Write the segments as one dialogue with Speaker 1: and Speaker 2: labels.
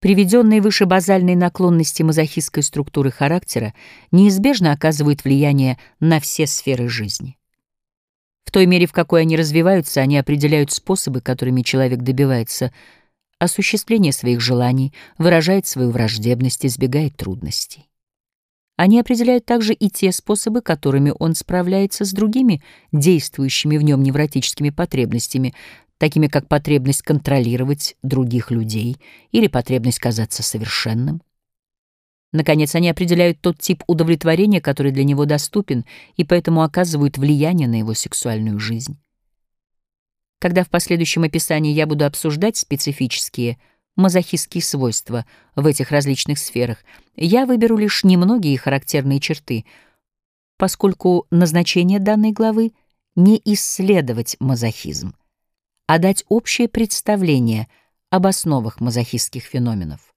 Speaker 1: Приведенные выше базальные наклонности мазохистской структуры характера неизбежно оказывают влияние на все сферы жизни. В той мере, в какой они развиваются, они определяют способы, которыми человек добивается осуществления своих желаний, выражает свою враждебность, избегает трудностей. Они определяют также и те способы, которыми он справляется с другими действующими в нем невротическими потребностями, такими как потребность контролировать других людей или потребность казаться совершенным. Наконец, они определяют тот тип удовлетворения, который для него доступен, и поэтому оказывают влияние на его сексуальную жизнь. Когда в последующем описании я буду обсуждать специфические мазохистские свойства в этих различных сферах, я выберу лишь немногие характерные черты, поскольку назначение данной главы — не исследовать мазохизм, а дать общее представление об основах мазохистских феноменов.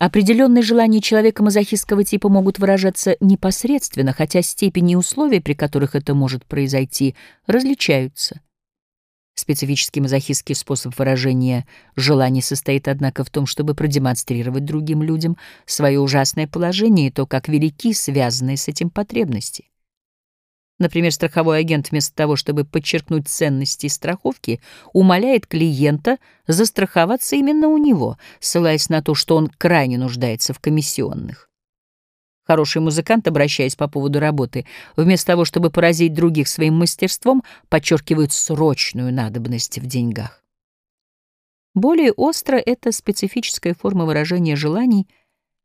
Speaker 1: Определенные желания человека мазохистского типа могут выражаться непосредственно, хотя степень и условия, при которых это может произойти, различаются. Специфический мазохистский способ выражения желаний состоит, однако, в том, чтобы продемонстрировать другим людям свое ужасное положение и то, как велики связанные с этим потребности. Например, страховой агент вместо того, чтобы подчеркнуть ценности страховки, умоляет клиента застраховаться именно у него, ссылаясь на то, что он крайне нуждается в комиссионных. Хороший музыкант, обращаясь по поводу работы, вместо того, чтобы поразить других своим мастерством, подчеркивает срочную надобность в деньгах. Более остро эта специфическая форма выражения желаний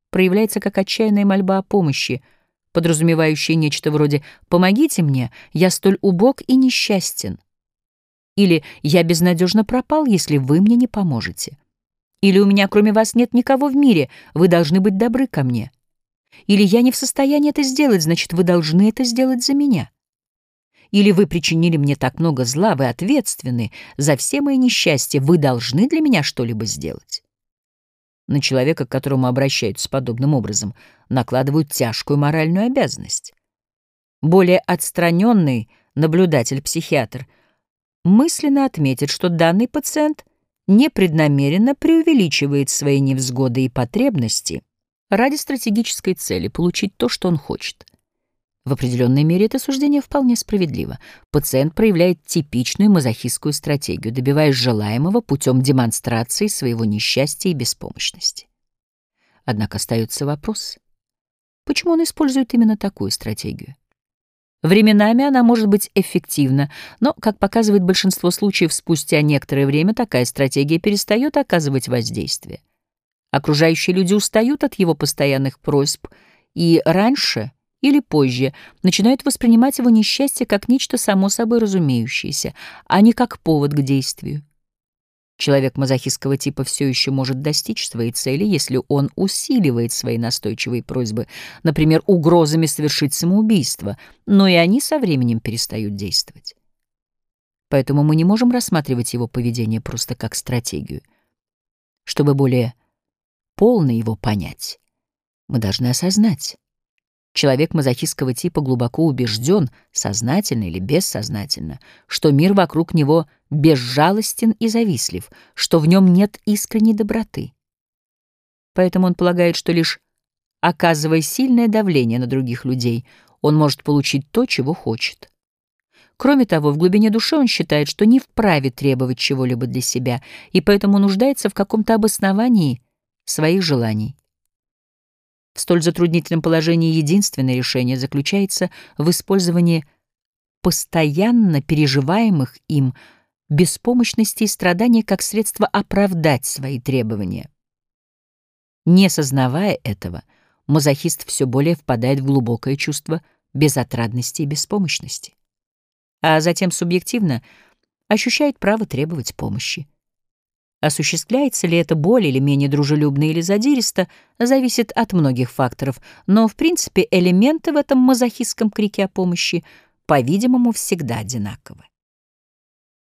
Speaker 1: проявляется как отчаянная мольба о помощи, подразумевающая нечто вроде «помогите мне, я столь убог и несчастен» или «я безнадежно пропал, если вы мне не поможете» или «у меня кроме вас нет никого в мире, вы должны быть добры ко мне». Или я не в состоянии это сделать, значит, вы должны это сделать за меня. Или вы причинили мне так много зла, вы ответственны за все мои несчастья, вы должны для меня что-либо сделать. На человека, к которому обращаются подобным образом, накладывают тяжкую моральную обязанность. Более отстраненный наблюдатель-психиатр мысленно отметит, что данный пациент непреднамеренно преувеличивает свои невзгоды и потребности — ради стратегической цели получить то, что он хочет. В определенной мере это суждение вполне справедливо. Пациент проявляет типичную мазохистскую стратегию, добиваясь желаемого путем демонстрации своего несчастья и беспомощности. Однако остается вопрос, почему он использует именно такую стратегию? Временами она может быть эффективна, но, как показывает большинство случаев, спустя некоторое время такая стратегия перестает оказывать воздействие. Окружающие люди устают от его постоянных просьб и раньше или позже начинают воспринимать его несчастье как нечто само собой разумеющееся, а не как повод к действию. Человек мазохистского типа все еще может достичь своей цели, если он усиливает свои настойчивые просьбы, например, угрозами совершить самоубийство, но и они со временем перестают действовать. Поэтому мы не можем рассматривать его поведение просто как стратегию. Чтобы более полно его понять, мы должны осознать. Человек мазохистского типа глубоко убежден, сознательно или бессознательно, что мир вокруг него безжалостен и завистлив, что в нем нет искренней доброты. Поэтому он полагает, что лишь оказывая сильное давление на других людей, он может получить то, чего хочет. Кроме того, в глубине души он считает, что не вправе требовать чего-либо для себя, и поэтому нуждается в каком-то обосновании — своих желаний. В столь затруднительном положении единственное решение заключается в использовании постоянно переживаемых им беспомощности и страдания как средство оправдать свои требования. Не сознавая этого, мазохист все более впадает в глубокое чувство безотрадности и беспомощности, а затем субъективно ощущает право требовать помощи. Осуществляется ли это более или менее дружелюбно или задиристо, зависит от многих факторов, но, в принципе, элементы в этом мазохистском крике о помощи, по-видимому, всегда одинаковы.